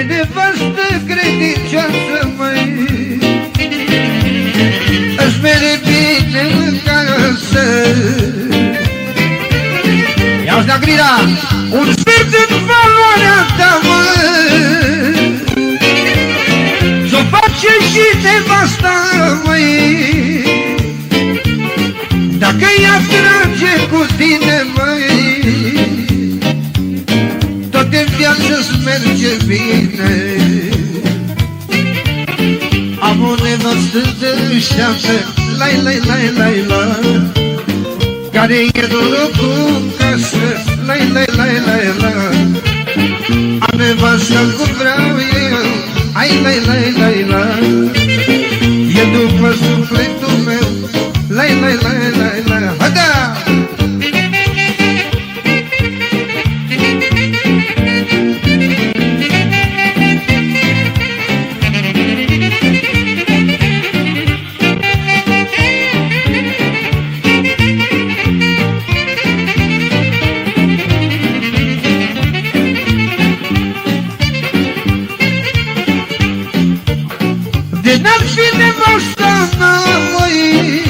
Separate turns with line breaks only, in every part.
De nevastă credincioasă, măi. Îți mere bine în casă. Ia-ți la grida. Un sfert în valoarea ta, măi. S-o face și nevasta, măi. Dacă ea trage cu tine, măi Tot în viață-ți merge bine. Am o nevastă deșteaptă Lai, lai, lai, lai, lai. Care e norocul în casă? Lai, lai, lai, lai, lai. Am nevasta cum vreau eu. Ai, lai, lai, lai, lai. E după sufletul De n-ar fi nevasta mea, măi.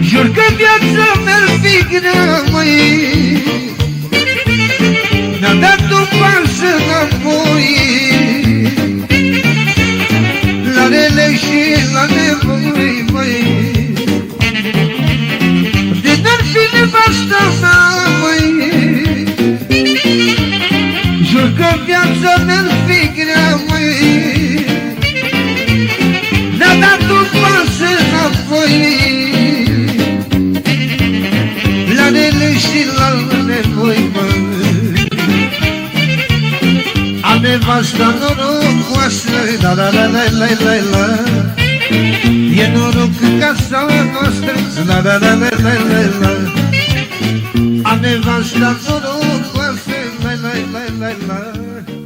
Jur că viața mi-ar fi grea, măi. Ne-a dat un pas înapoi. La rele și la nevoi, măi fașca da norocoasă La da, da, la la la la la la E noroc în casa noastră La la la la la la la Am nevasta norocoasă La la la la la la